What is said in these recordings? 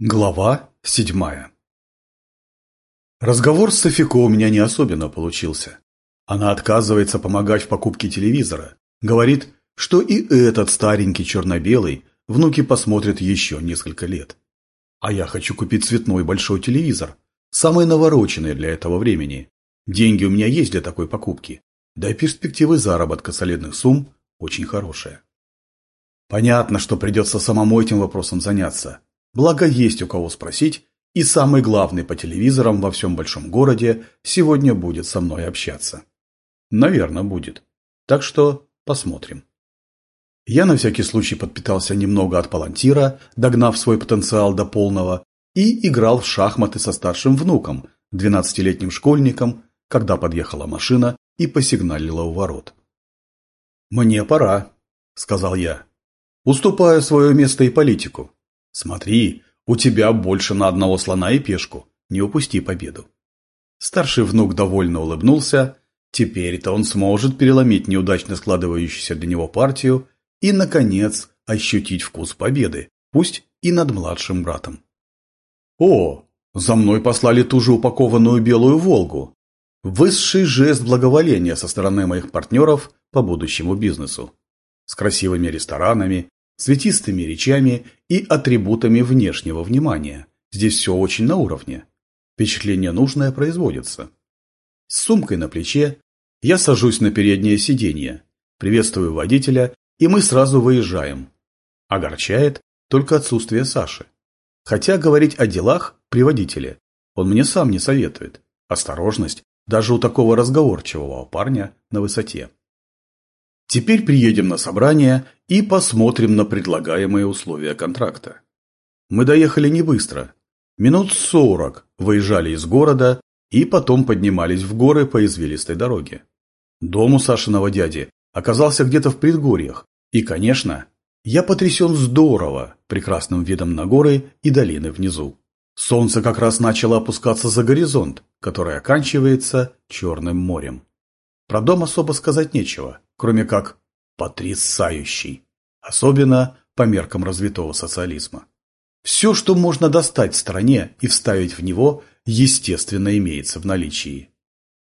Глава седьмая Разговор с Софико у меня не особенно получился. Она отказывается помогать в покупке телевизора. Говорит, что и этот старенький черно-белый внуки посмотрят еще несколько лет. А я хочу купить цветной большой телевизор, самый навороченный для этого времени. Деньги у меня есть для такой покупки, да и перспективы заработка солидных сумм очень хорошие. Понятно, что придется самому этим вопросом заняться. Благо есть у кого спросить, и самый главный по телевизорам во всем большом городе сегодня будет со мной общаться. Наверное, будет. Так что посмотрим. Я на всякий случай подпитался немного от палантира, догнав свой потенциал до полного, и играл в шахматы со старшим внуком, двенадцатилетним школьником, когда подъехала машина и посигналила у ворот. «Мне пора», — сказал я. «Уступаю свое место и политику. Смотри, у тебя больше на одного слона и пешку. Не упусти победу». Старший внук довольно улыбнулся. Теперь-то он сможет переломить неудачно складывающуюся для него партию и, наконец, ощутить вкус победы, пусть и над младшим братом. «О, за мной послали ту же упакованную белую «Волгу». Высший жест благоволения со стороны моих партнеров по будущему бизнесу. С красивыми ресторанами, цветистыми речами и атрибутами внешнего внимания. Здесь все очень на уровне. Впечатление нужное производится. С сумкой на плече я сажусь на переднее сиденье, приветствую водителя и мы сразу выезжаем. Огорчает только отсутствие Саши. Хотя говорить о делах при водителе он мне сам не советует. Осторожность даже у такого разговорчивого парня на высоте. Теперь приедем на собрание и посмотрим на предлагаемые условия контракта. Мы доехали не быстро. Минут сорок выезжали из города и потом поднимались в горы по извилистой дороге. Дом у Сашиного дяди оказался где-то в предгорьях. И, конечно, я потрясен здорово прекрасным видом на горы и долины внизу. Солнце как раз начало опускаться за горизонт, который оканчивается Черным морем. Про дом особо сказать нечего, кроме как потрясающий, особенно по меркам развитого социализма. Все, что можно достать стране и вставить в него, естественно, имеется в наличии.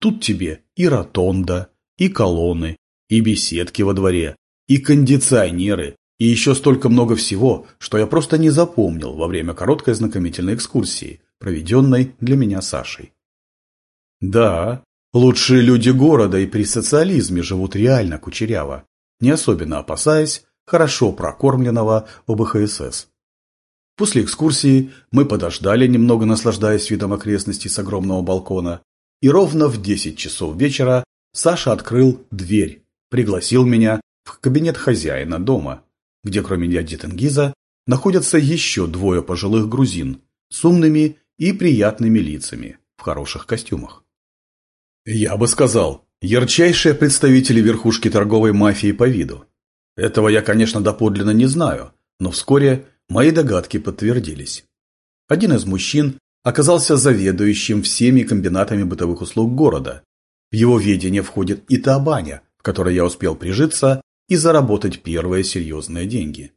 Тут тебе и ротонда, и колонны, и беседки во дворе, и кондиционеры, и еще столько много всего, что я просто не запомнил во время короткой знакомительной экскурсии, проведенной для меня Сашей. Да, лучшие люди города и при социализме живут реально кучеряво, не особенно опасаясь хорошо прокормленного ОБХСС. После экскурсии мы подождали, немного наслаждаясь видом окрестностей с огромного балкона, и ровно в 10 часов вечера Саша открыл дверь пригласил меня в кабинет хозяина дома, где кроме дяди Тенгиза находятся еще двое пожилых грузин с умными и приятными лицами в хороших костюмах. Я бы сказал, ярчайшие представители верхушки торговой мафии по виду. Этого я, конечно, доподлинно не знаю, но вскоре мои догадки подтвердились. Один из мужчин оказался заведующим всеми комбинатами бытовых услуг города. В его ведение входит и та баня, которой я успел прижиться и заработать первые серьезные деньги.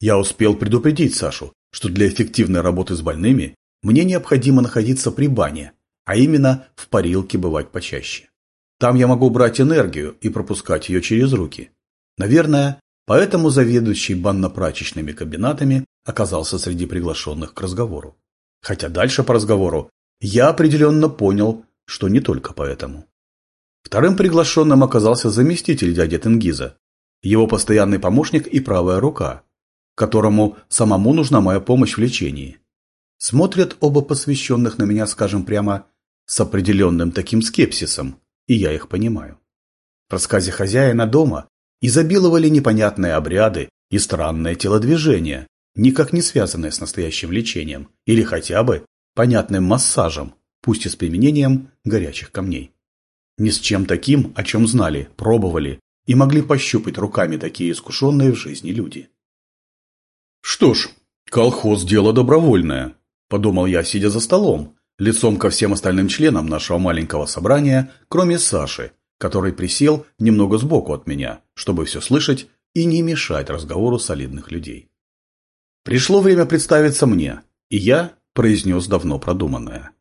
Я успел предупредить Сашу, что для эффективной работы с больными мне необходимо находиться при бане, а именно в парилке бывать почаще. Там я могу брать энергию и пропускать ее через руки. Наверное, поэтому заведующий банно-прачечными комбинатами оказался среди приглашенных к разговору. Хотя дальше по разговору я определенно понял, что не только поэтому. Вторым приглашенным оказался заместитель дяди Тенгиза, его постоянный помощник и правая рука, которому самому нужна моя помощь в лечении. Смотрят оба посвященных на меня, скажем прямо, с определенным таким скепсисом, и я их понимаю. В рассказе хозяина дома изобиловали непонятные обряды и странные телодвижения, никак не связанные с настоящим лечением или хотя бы понятным массажем, пусть и с применением горячих камней. Ни с чем таким, о чем знали, пробовали и могли пощупать руками такие искушенные в жизни люди. «Что ж, колхоз – дело добровольное», – подумал я, сидя за столом, лицом ко всем остальным членам нашего маленького собрания, кроме Саши, который присел немного сбоку от меня, чтобы все слышать и не мешать разговору солидных людей. Пришло время представиться мне, И я произнес давно продуманное.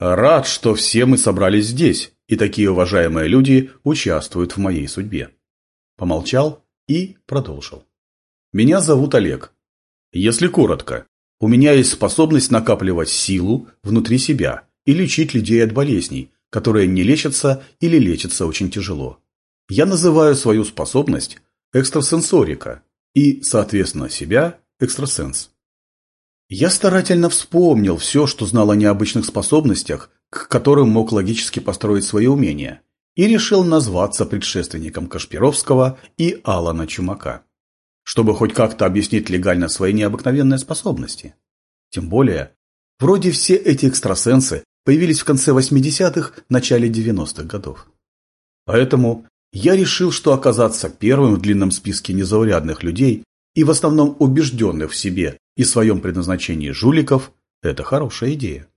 Рад, что все мы собрались здесь, и такие уважаемые люди участвуют в моей судьбе. Помолчал и продолжил. Меня зовут Олег. Если коротко, у меня есть способность накапливать силу внутри себя и лечить людей от болезней, которые не лечатся или лечатся очень тяжело. Я называю свою способность экстрасенсорика и, соответственно, себя экстрасенс. Я старательно вспомнил все, что знал о необычных способностях, к которым мог логически построить свои умения, и решил назваться предшественником Кашпировского и Алана Чумака, чтобы хоть как-то объяснить легально свои необыкновенные способности. Тем более, вроде все эти экстрасенсы появились в конце 80-х, начале 90-х годов. Поэтому я решил, что оказаться первым в длинном списке незаурядных людей и в основном убежденных в себе и своем предназначении жуликов – это хорошая идея.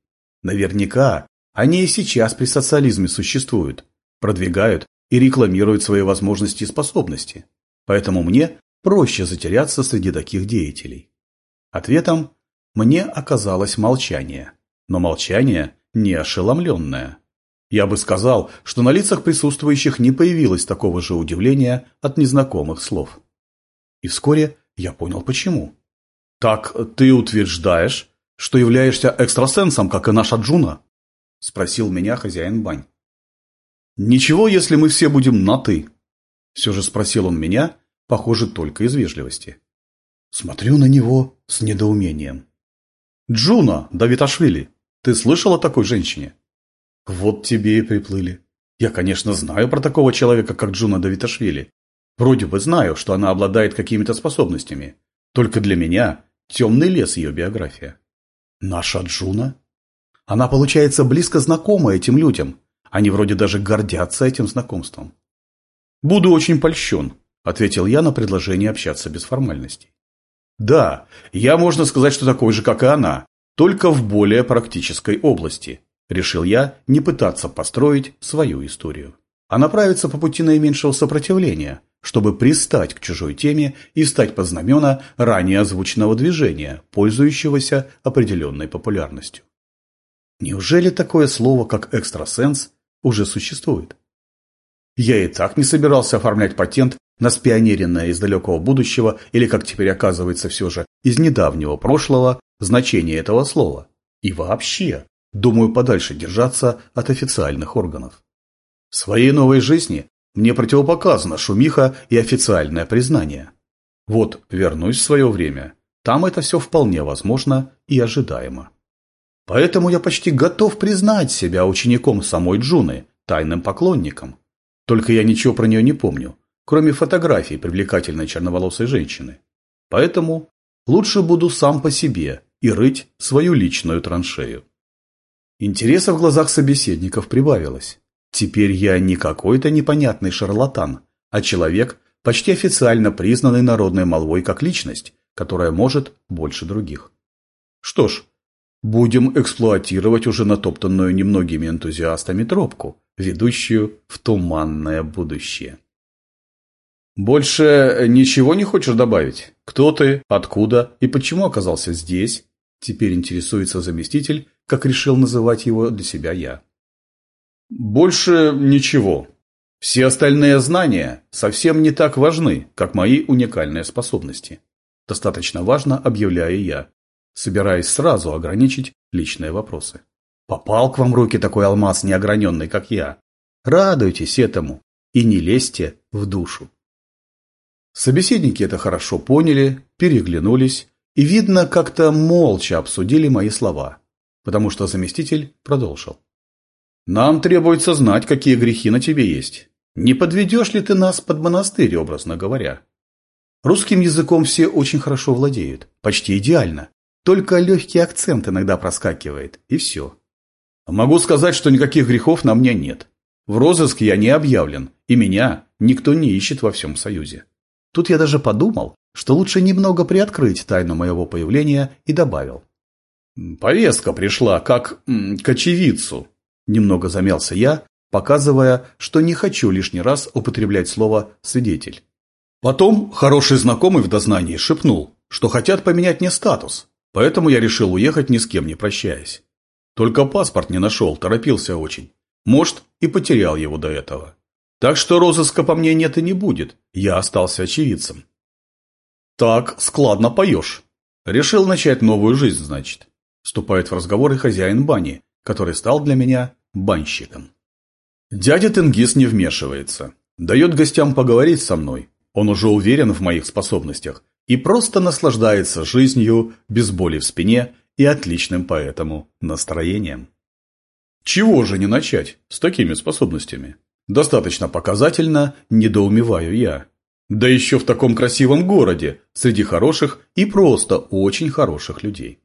Наверняка они и сейчас при социализме существуют, продвигают и рекламируют свои возможности и способности. Поэтому мне проще затеряться среди таких деятелей. Ответом мне оказалось молчание. Но молчание не ошеломленное. Я бы сказал, что на лицах присутствующих не появилось такого же удивления от незнакомых слов. И вскоре я понял почему. «Так ты утверждаешь, что являешься экстрасенсом, как и наша Джуна?» – спросил меня хозяин бань. «Ничего, если мы все будем на «ты», – все же спросил он меня, похоже, только из вежливости. Смотрю на него с недоумением. «Джуна, Давиташвили, ты слышал о такой женщине?» «Вот тебе и приплыли. Я, конечно, знаю про такого человека, как Джуна Давиташвили. Вроде бы знаю, что она обладает какими-то способностями. Только для меня Темный лес ее биография. Наша Джуна? Она, получается, близко знакома этим людям. Они вроде даже гордятся этим знакомством. «Буду очень польщен», – ответил я на предложение общаться без формальностей. «Да, я, можно сказать, что такой же, как и она, только в более практической области», – решил я не пытаться построить свою историю, а направиться по пути наименьшего сопротивления, чтобы пристать к чужой теме и встать под знамена ранее озвученного движения, пользующегося определенной популярностью. Неужели такое слово, как экстрасенс, уже существует? Я и так не собирался оформлять патент на спионеренное из далекого будущего или, как теперь оказывается все же, из недавнего прошлого значение этого слова. И вообще, думаю подальше держаться от официальных органов. В своей новой жизни мне противопоказана шумиха и официальное признание. Вот вернусь в свое время. Там это все вполне возможно и ожидаемо. Поэтому я почти готов признать себя учеником самой Джуны, тайным поклонником. Только я ничего про нее не помню, кроме фотографий привлекательной черноволосой женщины. Поэтому лучше буду сам по себе и рыть свою личную траншею. Интереса в глазах собеседников прибавилось. Теперь я не какой-то непонятный шарлатан, а человек, почти официально признанный народной молвой как личность, которая может больше других. Что ж, будем эксплуатировать уже натоптанную немногими энтузиастами тропку, ведущую в туманное будущее. Больше ничего не хочешь добавить? Кто ты, откуда и почему оказался здесь? Теперь интересуется заместитель, как решил называть его для себя я. Больше ничего. Все остальные знания совсем не так важны, как мои уникальные способности. Достаточно важно, объявляю я, собираясь сразу ограничить личные вопросы. Попал к вам в руки такой алмаз неограненный, как я. Радуйтесь этому и не лезьте в душу. Собеседники это хорошо поняли, переглянулись и, видно, как-то молча обсудили мои слова, потому что заместитель продолжил. Нам требуется знать, какие грехи на тебе есть. Не подведешь ли ты нас под монастырь, образно говоря? Русским языком все очень хорошо владеют, почти идеально. Только легкий акцент иногда проскакивает, и все. Могу сказать, что никаких грехов на мне нет. В розыск я не объявлен, и меня никто не ищет во всем Союзе. Тут я даже подумал, что лучше немного приоткрыть тайну моего появления и добавил. Повестка пришла как к очевидцу, Немного замялся я, показывая, что не хочу лишний раз употреблять слово «свидетель». Потом хороший знакомый в дознании шепнул, что хотят поменять мне статус, Поэтому я решил уехать ни с кем не прощаясь. Только паспорт не нашел, торопился очень. Может, и потерял его до этого. Так что розыска по мне нет и не будет. Я остался очевидцем. Так, складно поешь. Решил начать новую жизнь, значит. Вступает в разговор и хозяин бани, который стал для меня банщиком. Дядя Тенгиз не вмешивается. Дает гостям поговорить со мной. Он уже уверен в моих способностях и просто наслаждается жизнью без боли в спине и отличным поэтому настроением. Чего же не начать с такими способностями? Достаточно показательно недоумеваю я. Да еще в таком красивом городе, среди хороших и просто очень хороших людей.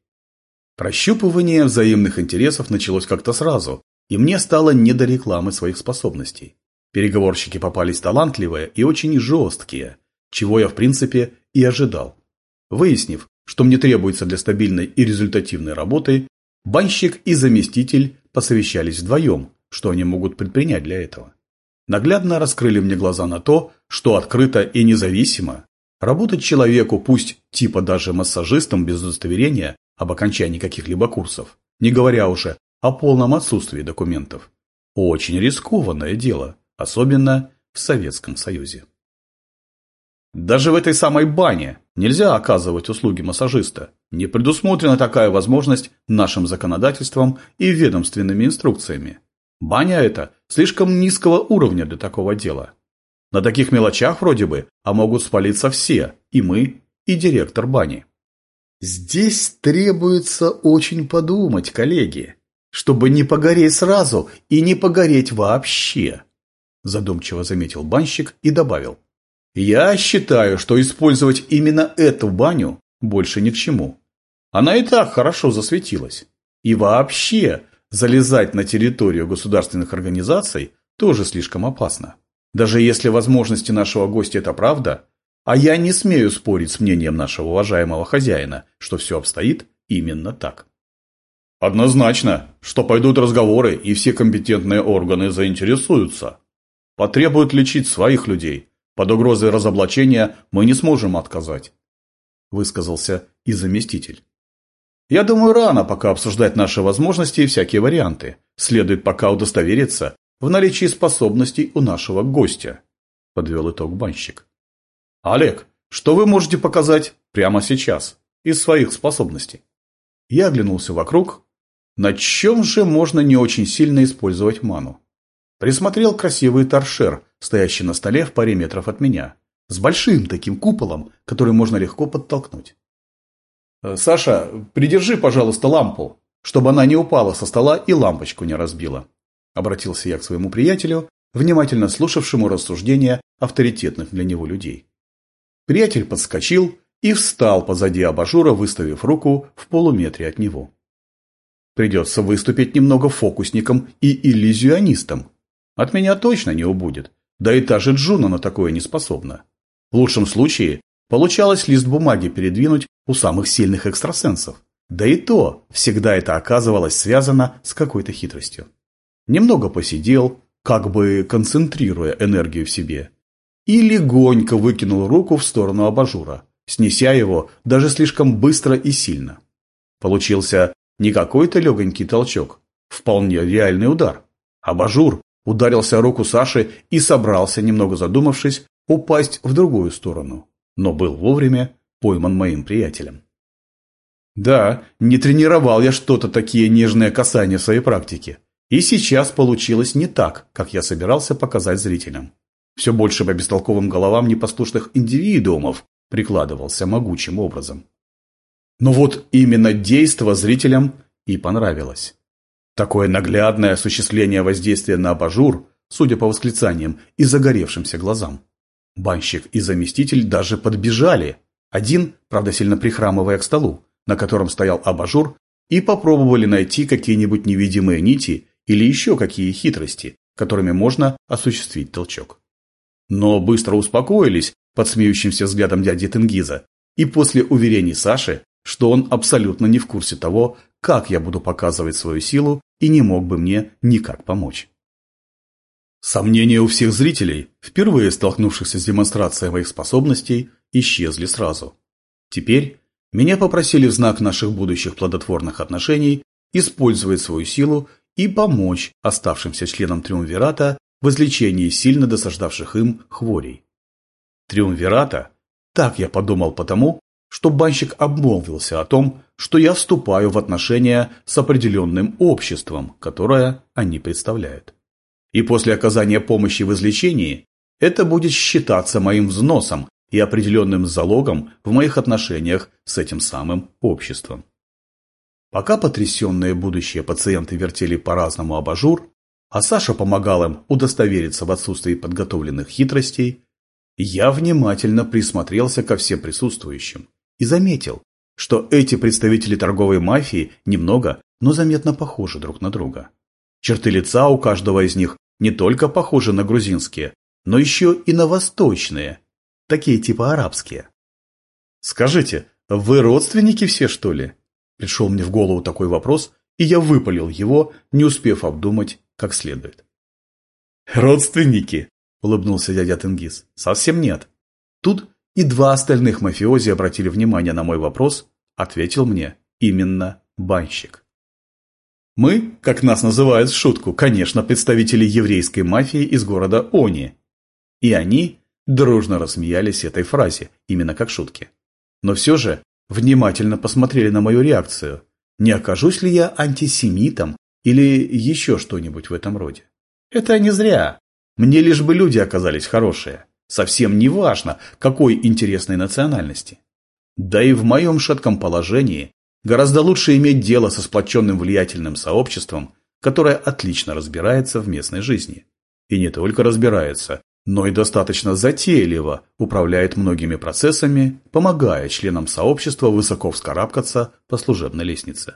Прощупывание взаимных интересов началось как-то сразу, и мне стало не до рекламы своих способностей. Переговорщики попались талантливые и очень жесткие, чего я в принципе и ожидал. Выяснив, что мне требуется для стабильной и результативной работы, банщик и заместитель посовещались вдвоем, что они могут предпринять для этого. Наглядно раскрыли мне глаза на то, что открыто и независимо работать человеку, пусть типа даже массажистом без удостоверения об окончании каких-либо курсов, не говоря уже о полном отсутствии документов, очень рискованное дело, особенно в Советском Союзе. Даже в этой самой бане нельзя оказывать услуги массажиста. Не предусмотрена такая возможность нашим законодательством и ведомственными инструкциями. Баня эта слишком низкого уровня для такого дела. На таких мелочах вроде бы, а могут спалиться все, и мы, и директор бани. Здесь требуется очень подумать, коллеги, чтобы не погореть сразу и не погореть вообще, задумчиво заметил банщик и добавил. Я считаю, что использовать именно эту баню больше ни к чему. Она и так хорошо засветилась. И вообще, залезать на территорию государственных организаций тоже слишком опасно. Даже если возможности нашего гостя это правда, а я не смею спорить с мнением нашего уважаемого хозяина, что все обстоит именно так. Однозначно, что пойдут разговоры, и все компетентные органы заинтересуются. Потребуют лечить своих людей, под угрозой разоблачения мы не сможем отказать, высказался и заместитель. Я думаю, рано пока обсуждать наши возможности и всякие варианты. Следует пока удостовериться в наличии способностей у нашего гостя, подвел итог банщик. Олег, что вы можете показать прямо сейчас из своих способностей? Я оглянулся вокруг. На чем же можно не очень сильно использовать ману? Присмотрел красивый торшер, стоящий на столе в паре метров от меня, с большим таким куполом, который можно легко подтолкнуть. «Э, «Саша, придержи, пожалуйста, лампу, чтобы она не упала со стола и лампочку не разбила», обратился я к своему приятелю, внимательно слушавшему рассуждения авторитетных для него людей. Приятель подскочил и встал позади абажура, выставив руку в полуметре от него. Придется выступить немного фокусником и иллюзионистом, от меня точно не убудет. Да и та же Джуна на такое не способна. В лучшем случае получалось лист бумаги передвинуть у самых сильных экстрасенсов. Да и то всегда это оказывалось связано с какой-то хитростью. Немного посидел, как бы концентрируя энергию в себе, и легонько выкинул руку в сторону абажура, снеся его даже слишком быстро и сильно. Получился не какой-то легонький толчок, вполне реальный удар. Абажур Ударился руку Саши и собрался, немного задумавшись, упасть в другую сторону, но был вовремя пойман моим приятелем. Да, не тренировал я что-то такие нежные касания в своей практике. И сейчас получилось не так, как я собирался показать зрителям. Все больше по бестолковым головам непослушных индивидуумов прикладывался могучим образом. Но вот именно действо зрителям и понравилось. Такое наглядное осуществление воздействия на абажур, судя по восклицаниям и загоревшимся глазам. Банщик и заместитель даже подбежали. Один, правда сильно прихрамывая к столу, на котором стоял абажур, и попробовали найти какие-нибудь невидимые нити или еще какие хитрости, которыми можно осуществить толчок. Но быстро успокоились под смеющимся взглядом дяди Тенгиза, и после уверений Саши, что он абсолютно не в курсе того, как я буду показывать свою силу и не мог бы мне никак помочь. Сомнения у всех зрителей, впервые столкнувшихся с демонстрацией моих способностей, исчезли сразу. Теперь Меня попросили в знак наших будущих плодотворных отношений использовать свою силу и помочь оставшимся членам Триумвирата в излечении сильно досаждавших им хворей. Триумвирата, так я подумал потому, что банщик обмолвился о том, что я вступаю в отношения с определенным обществом, которое они представляют. И после оказания помощи в излечении это будет считаться моим взносом и определенным залогом в моих отношениях с этим самым обществом. Пока потрясенные будущие пациенты вертели по-разному абажур, а Саша помогал им удостовериться в отсутствии подготовленных хитростей, я внимательно присмотрелся ко всем присутствующим и заметил, что эти представители торговой мафии немного, но заметно похожи друг на друга. Черты лица у каждого из них не только похожи на грузинские, но еще и на восточные, такие типа арабские. «Скажите, вы родственники все, что ли?» Пришел мне в голову такой вопрос, и я выпалил его, не успев обдумать как следует. «Родственники!» – улыбнулся дядя Тенгиз. «Совсем нет. Тут и два остальных мафиози обратили внимание на мой вопрос, ответил мне именно банщик. Мы, как нас называют в шутку, конечно, представители еврейской мафии из города Они. И они дружно рассмеялись этой фразе, именно как шутки. Но все же внимательно посмотрели на мою реакцию. Не окажусь ли я антисемитом или еще что-нибудь в этом роде? Это не зря. Мне лишь бы люди оказались хорошие. Совсем не важно, какой интересной национальности. Да и в моем шатком положении гораздо лучше иметь дело со сплоченным влиятельным сообществом, которое отлично разбирается в местной жизни. И не только разбирается, но и достаточно затейливо управляет многими процессами, помогая членам сообщества высоко вскарабкаться по служебной лестнице.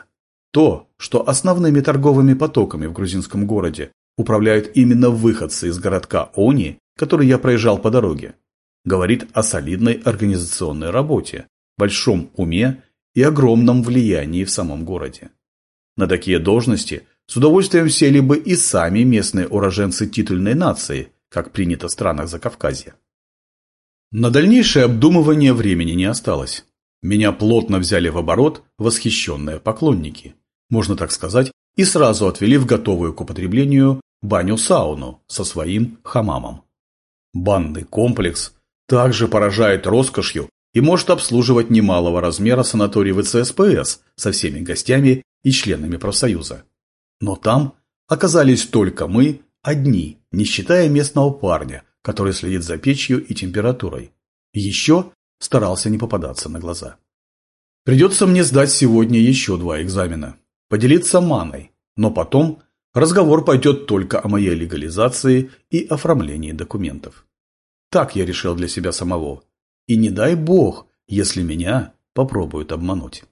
То, что основными торговыми потоками в грузинском городе управляют именно выходцы из городка Они, который я проезжал по дороге, говорит о солидной организационной работе, большом уме и огромном влиянии в самом городе. На такие должности с удовольствием сели бы и сами местные уроженцы титульной нации – как принято в странах Закавказья. На дальнейшее обдумывание времени не осталось. Меня плотно взяли в оборот восхищенные поклонники, можно так сказать, и сразу отвели в готовую к употреблению баню-сауну со своим хамамом. Банный комплекс также поражает роскошью и может обслуживать немалого размера санаторий ВЦСПС со всеми гостями и членами профсоюза. Но там оказались только мы Одни, не считая местного парня, который следит за печью и температурой. Еще старался не попадаться на глаза. Придется мне сдать сегодня еще два экзамена. Поделиться маной, но потом разговор пойдет только о моей легализации и оформлении документов. Так я решил для себя самого. И не дай бог, если меня попробуют обмануть.